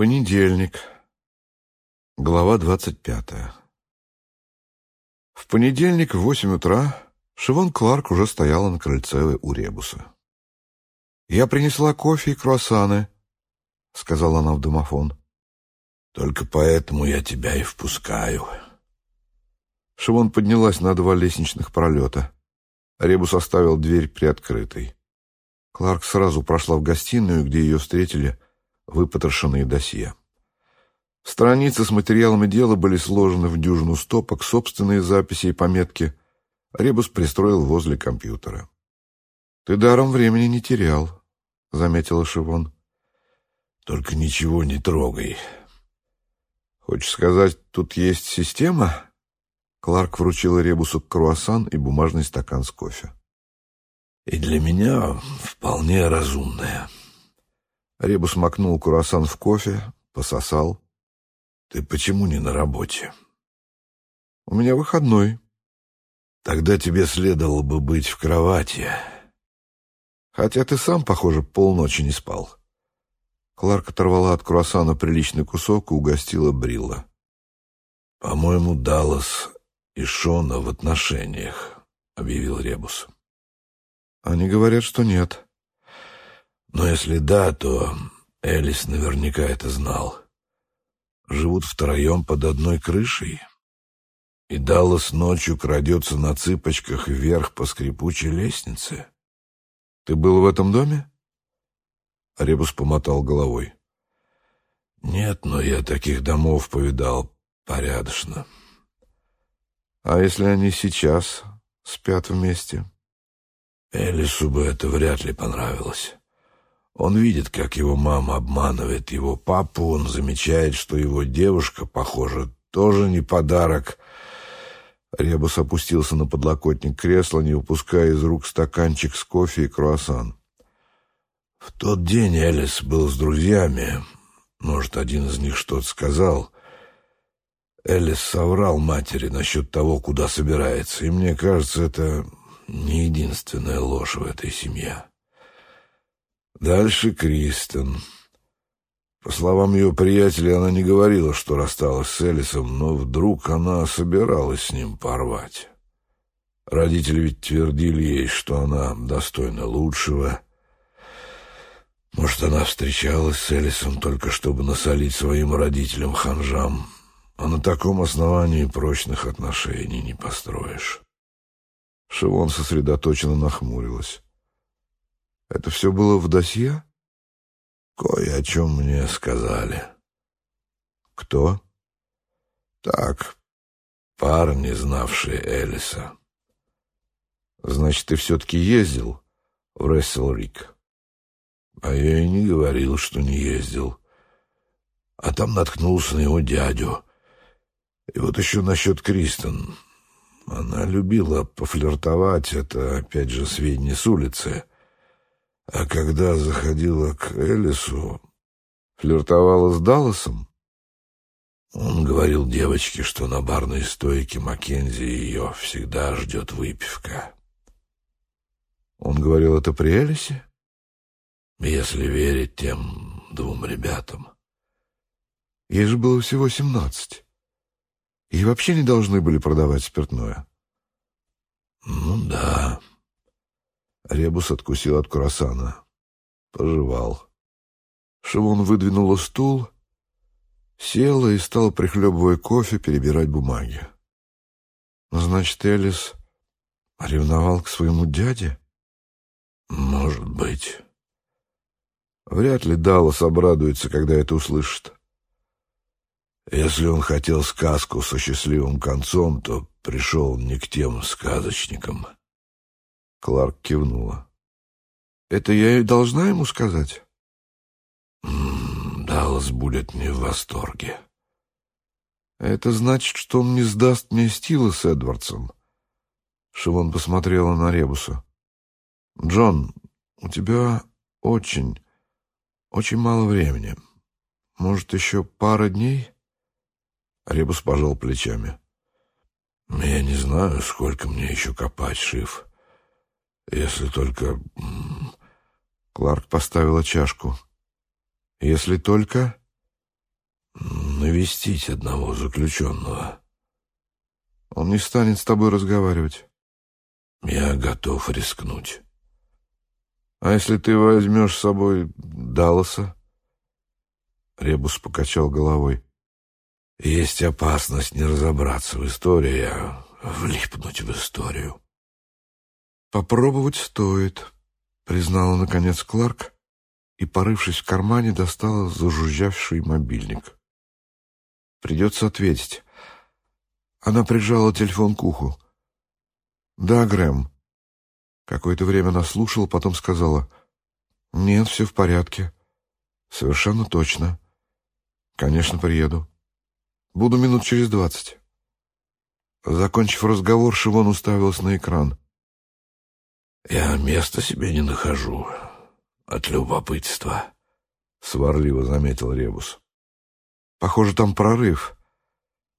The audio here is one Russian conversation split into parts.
Понедельник. Глава двадцать пятая. В понедельник в восемь утра Шивон Кларк уже стояла на крыльце у Ребуса. «Я принесла кофе и круассаны», — сказала она в домофон. «Только поэтому я тебя и впускаю». Шивон поднялась на два лестничных пролета. Ребус оставил дверь приоткрытой. Кларк сразу прошла в гостиную, где ее встретили выпотрошенные досье. Страницы с материалами дела были сложены в дюжину стопок, собственные записи и пометки Ребус пристроил возле компьютера. «Ты даром времени не терял», — заметила Шивон. «Только ничего не трогай». «Хочешь сказать, тут есть система?» Кларк вручил Ребусу круассан и бумажный стакан с кофе. «И для меня вполне разумная». Ребус макнул круассан в кофе, пососал. «Ты почему не на работе?» «У меня выходной». «Тогда тебе следовало бы быть в кровати». «Хотя ты сам, похоже, полночи не спал». Кларк оторвала от круассана приличный кусок и угостила Брилла. «По-моему, Даллас и Шона в отношениях», — объявил Ребус. «Они говорят, что нет». Но если да, то Элис наверняка это знал. Живут втроем под одной крышей. И Даллас ночью крадется на цыпочках вверх по скрипучей лестнице. Ты был в этом доме? Ребус помотал головой. Нет, но я таких домов повидал порядочно. А если они сейчас спят вместе? Элису бы это вряд ли понравилось. Он видит, как его мама обманывает его папу, он замечает, что его девушка, похоже, тоже не подарок. Ребус опустился на подлокотник кресла, не упуская из рук стаканчик с кофе и круассан. В тот день Элис был с друзьями. Может, один из них что-то сказал. Элис соврал матери насчет того, куда собирается, и мне кажется, это не единственная ложь в этой семье. Дальше Кристен. По словам ее приятелей, она не говорила, что рассталась с Элисом, но вдруг она собиралась с ним порвать. Родители ведь твердили ей, что она достойна лучшего. Может, она встречалась с Элисом только чтобы насолить своим родителям-ханжам, а на таком основании прочных отношений не построишь. Шивон сосредоточенно нахмурилась. Это все было в досье? Кое о чем мне сказали. Кто? Так, парни, знавшие Элиса. Значит, ты все-таки ездил в Ресселрик? А я и не говорил, что не ездил. А там наткнулся на его дядю. И вот еще насчет Кристен. Она любила пофлиртовать, это, опять же, сведения с улицы. А когда заходила к Элису, флиртовала с Далласом, он говорил девочке, что на барной стойке Маккензи ее всегда ждет выпивка. Он говорил это при Элисе? Если верить тем двум ребятам. Ей же было всего семнадцать. Ей вообще не должны были продавать спиртное. Ну да. Ребус откусил от круассана. Пожевал. Шивон выдвинула стул, села и стала, прихлебывая кофе, перебирать бумаги. Значит, Элис ревновал к своему дяде? Может быть. Вряд ли Даллас обрадуется, когда это услышит. Если он хотел сказку со счастливым концом, то пришел не к тем сказочникам. Кларк кивнула. «Это я и должна ему сказать?» «Даллас будет не в восторге». «Это значит, что он не сдаст мне Стила с Эдвардсом». Шивон посмотрела на Ребуса. «Джон, у тебя очень, очень мало времени. Может, еще пара дней?» Ребус пожал плечами. «Я не знаю, сколько мне еще копать, Шиф. Если только... Кларк поставила чашку. Если только... навестить одного заключенного. Он не станет с тобой разговаривать. Я готов рискнуть. А если ты возьмешь с собой Далласа? Ребус покачал головой. Есть опасность не разобраться в истории, а влипнуть в историю. Попробовать стоит, признала наконец Кларк и, порывшись в кармане, достала зажужжавший мобильник. Придется ответить. Она прижала телефон к уху. «Да, Грэм». Какое-то время она слушала, потом сказала. «Нет, все в порядке. Совершенно точно. Конечно, приеду. Буду минут через двадцать». Закончив разговор, Шивон уставился на экран. «Я места себе не нахожу от любопытства», — сварливо заметил Ребус. «Похоже, там прорыв.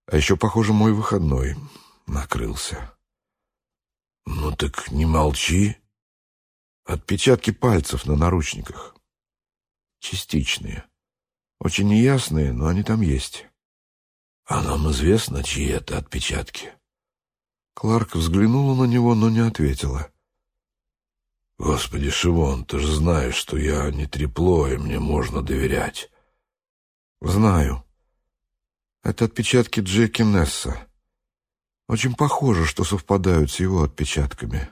А еще, похоже, мой выходной накрылся». «Ну так не молчи». Отпечатки пальцев на наручниках. Частичные. Очень неясные, но они там есть. А нам известно, чьи это отпечатки. Кларк взглянула на него, но не ответила. Господи, Шивон, ты же знаешь, что я не трепло, и мне можно доверять. Знаю. Это отпечатки Джеки Несса. Очень похоже, что совпадают с его отпечатками.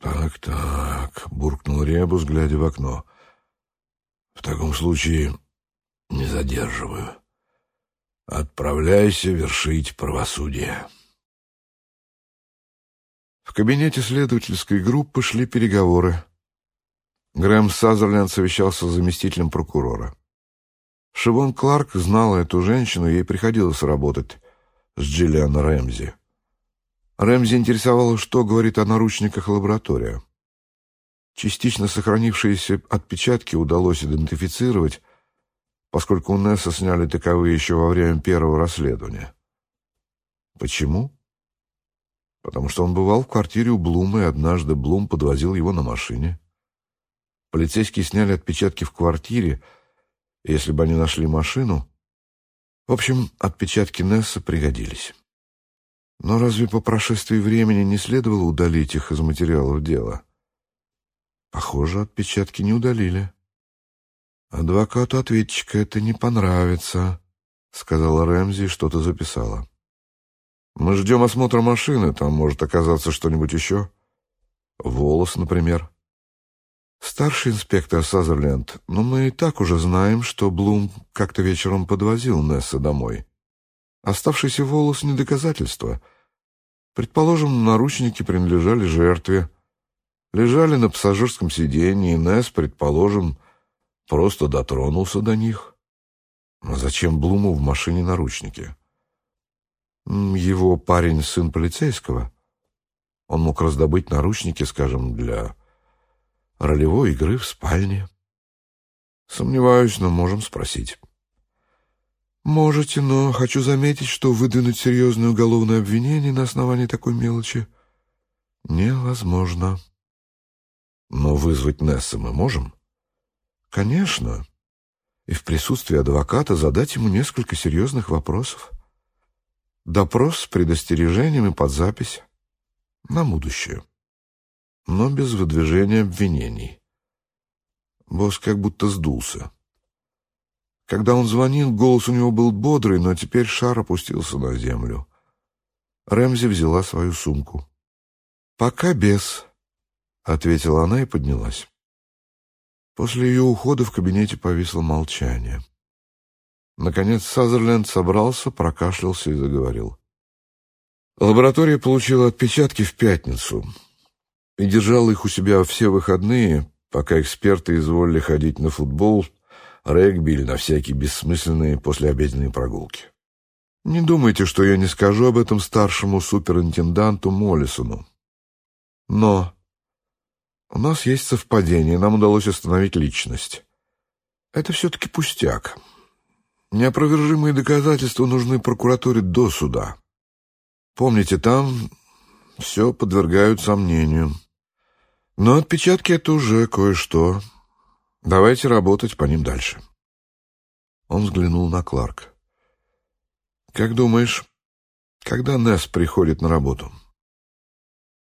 «Так, так», — буркнул Ребус, глядя в окно. «В таком случае не задерживаю. Отправляйся вершить правосудие». В кабинете следовательской группы шли переговоры. Грэм Сазерленд совещался с заместителем прокурора. Шивон Кларк знала эту женщину, ей приходилось работать с Джиллиан Рэмзи. Рэмзи интересовало, что говорит о наручниках лаборатория. Частично сохранившиеся отпечатки удалось идентифицировать, поскольку у Несса сняли таковые еще во время первого расследования. Почему? Потому что он бывал в квартире у Блума, и однажды Блум подвозил его на машине. Полицейские сняли отпечатки в квартире, если бы они нашли машину... В общем, отпечатки Несса пригодились. Но разве по прошествии времени не следовало удалить их из материалов дела? Похоже, отпечатки не удалили. «Адвокату ответчика это не понравится», — сказала Рэмзи и что-то записала. «Мы ждем осмотра машины, там может оказаться что-нибудь еще. Волос, например». «Старший инспектор Сазерленд, но мы и так уже знаем, что Блум как-то вечером подвозил Несса домой. Оставшийся волос — не доказательство. Предположим, наручники принадлежали жертве. Лежали на пассажирском сиденье, и Несс, предположим, просто дотронулся до них. А зачем Блуму в машине наручники? Его парень — сын полицейского. Он мог раздобыть наручники, скажем, для ролевой игры в спальне. Сомневаюсь, но можем спросить. Можете, но хочу заметить, что выдвинуть серьезное уголовное обвинение на основании такой мелочи невозможно. Но вызвать Несса мы можем? Конечно. И в присутствии адвоката задать ему несколько серьезных вопросов. Допрос с предостережением и под запись. На будущее но без выдвижения обвинений. Босс как будто сдулся. Когда он звонил, голос у него был бодрый, но теперь шар опустился на землю. Рэмзи взяла свою сумку. «Пока без», — ответила она и поднялась. После ее ухода в кабинете повисло молчание. Наконец Сазерленд собрался, прокашлялся и заговорил. Лаборатория получила отпечатки в пятницу и держал их у себя все выходные, пока эксперты изволили ходить на футбол, регби или на всякие бессмысленные послеобеденные прогулки. Не думайте, что я не скажу об этом старшему суперинтенданту Моллисону. Но у нас есть совпадение, нам удалось установить личность. Это все-таки пустяк. Неопровержимые доказательства нужны прокуратуре до суда. Помните, там все подвергают сомнению. Но отпечатки — это уже кое-что. Давайте работать по ним дальше. Он взглянул на Кларк. Как думаешь, когда Несс приходит на работу?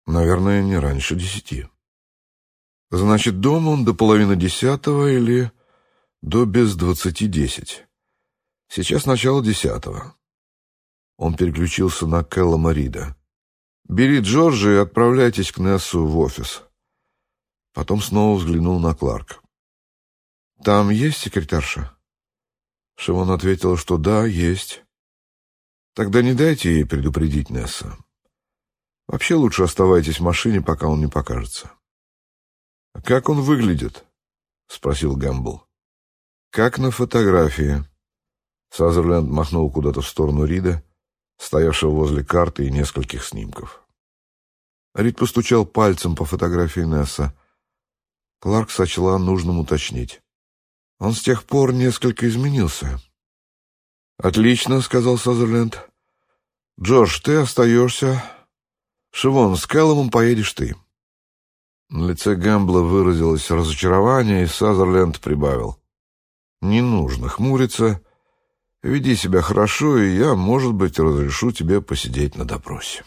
Наверное, не раньше десяти. Значит, дома он до половины десятого или до без двадцати десять. Сейчас начало десятого. Он переключился на Кэллома Рида. «Бери Джорджа и отправляйтесь к Нессу в офис». Потом снова взглянул на Кларк. «Там есть секретарша?» Шимон ответил, что да, есть. «Тогда не дайте ей предупредить Несса. Вообще лучше оставайтесь в машине, пока он не покажется». «А «Как он выглядит?» — спросил Гэмбл. «Как на фотографии». Сазерленд махнул куда-то в сторону Рида, стоявшего возле карты и нескольких снимков. Рид постучал пальцем по фотографии Несса. Кларк сочла нужным уточнить. Он с тех пор несколько изменился. «Отлично», — сказал Сазерленд. «Джордж, ты остаешься. Шивон, с Кэлломом поедешь ты». На лице Гэмбла выразилось разочарование, и Сазерленд прибавил. «Не нужно хмуриться. Веди себя хорошо, и я, может быть, разрешу тебе посидеть на допросе».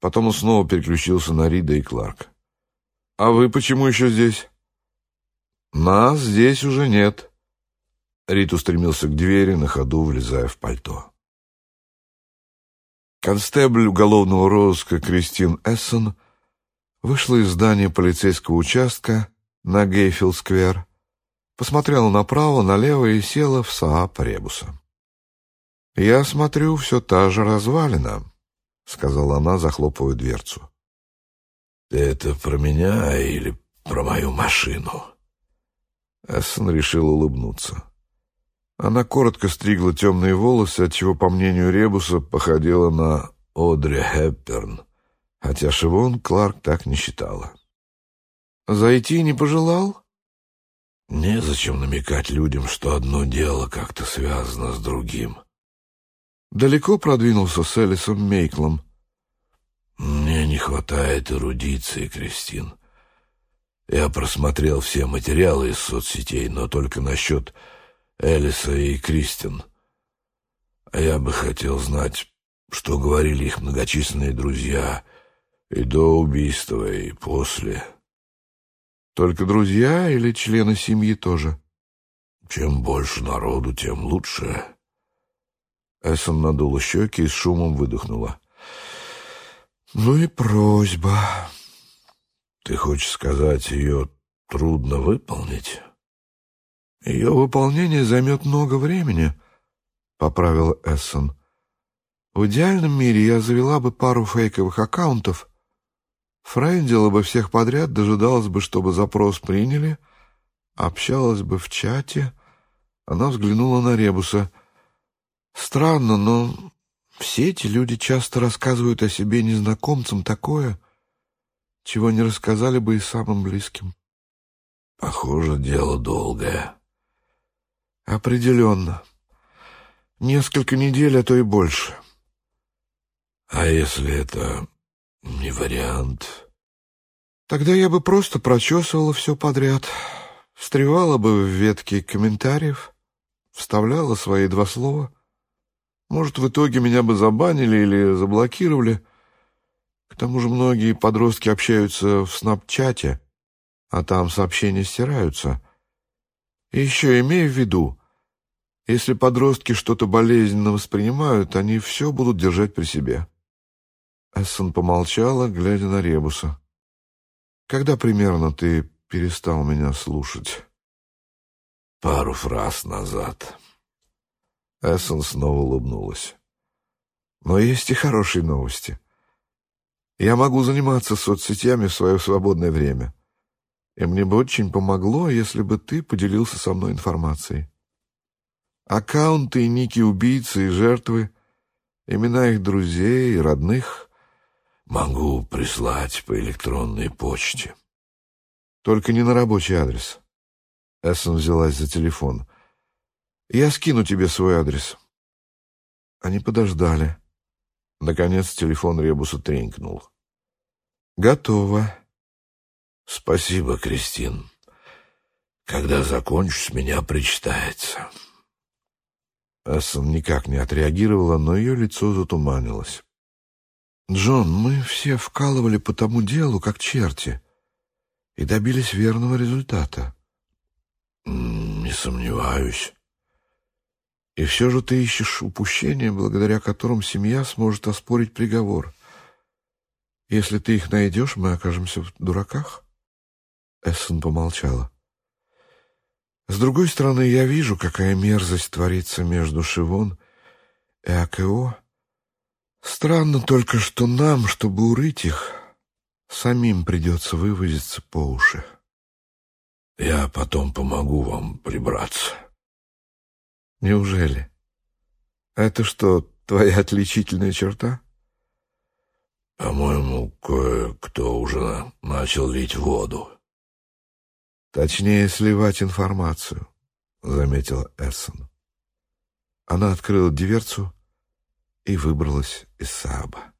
Потом он снова переключился на Рида и Кларк. «А вы почему еще здесь?» «Нас здесь уже нет». Рид устремился к двери, на ходу влезая в пальто. Констебль уголовного розыска Кристин Эссон вышла из здания полицейского участка на Гейфилд-сквер, посмотрела направо, налево и села в Саап Ребуса. «Я смотрю, все та же развалина», — сказала она, захлопывая дверцу. «Ты это про меня или про мою машину?» Эссон решил улыбнуться. Она коротко стригла темные волосы, отчего, по мнению Ребуса, походила на Одри Хепперн, хотя Шивон Кларк так не считала. «Зайти не пожелал?» «Незачем намекать людям, что одно дело как-то связано с другим». Далеко продвинулся с Элисом Мейклом. «Мне не хватает эрудиции, Кристин. Я просмотрел все материалы из соцсетей, но только насчет Элиса и Кристин. А я бы хотел знать, что говорили их многочисленные друзья и до убийства, и после. Только друзья или члены семьи тоже? Чем больше народу, тем лучше. Эссон надула щеки и с шумом выдохнула. Ну и просьба. Ты хочешь сказать, ее трудно выполнить? Ее выполнение займет много времени, — поправил Эссон. В идеальном мире я завела бы пару фейковых аккаунтов, френдила бы всех подряд, дожидалась бы, чтобы запрос приняли, общалась бы в чате. Она взглянула на Ребуса. Странно, но все эти люди часто рассказывают о себе незнакомцам такое, чего не рассказали бы и самым близким. Похоже, дело долгое. Определенно. Несколько недель, а то и больше. А если это не вариант? Тогда я бы просто прочесывала все подряд, встревала бы в ветки комментариев, вставляла свои два слова. Может, в итоге меня бы забанили или заблокировали — к тому же многие подростки общаются в снапчате, а там сообщения стираются. И еще имея в виду, если подростки что-то болезненно воспринимают, они все будут держать при себе. Эссон помолчала, глядя на Ребуса. «Когда примерно ты перестал меня слушать?» «Пару фраз назад». Эссон снова улыбнулась. «Но есть и хорошие новости. Я могу заниматься соцсетями в свое свободное время. И мне бы очень помогло, если бы ты поделился со мной информацией. Аккаунты и ники убийцы и жертвы, имена их друзей и родных могу прислать по электронной почте. Только не на рабочий адрес. Эссон взялась за телефон. Я скину тебе свой адрес. Они подождали. Наконец телефон Ребуса тренькнул. «Готово». «Спасибо, Кристин. Когда закончу, с меня причитается». Эссон никак не отреагировала, но ее лицо затуманилось. «Джон, мы все вкалывали по тому делу, как черти, и добились верного результата». «Не сомневаюсь». «И все же ты ищешь упущения, благодаря которым семья сможет оспорить приговор. Если ты их найдешь, мы окажемся в дураках?» Эссон помолчала. С другой стороны, я вижу, какая мерзость творится между Шивон и АКО. Странно только, что нам, чтобы урыть их, самим придется вывозиться по уши. Я потом помогу вам прибраться. Неужели? Это что, твоя отличительная черта? По-моему, кое-кто уже начал лить воду. Точнее, сливать информацию, заметила Эссон. Она открыла дверцу и выбралась из Сааба.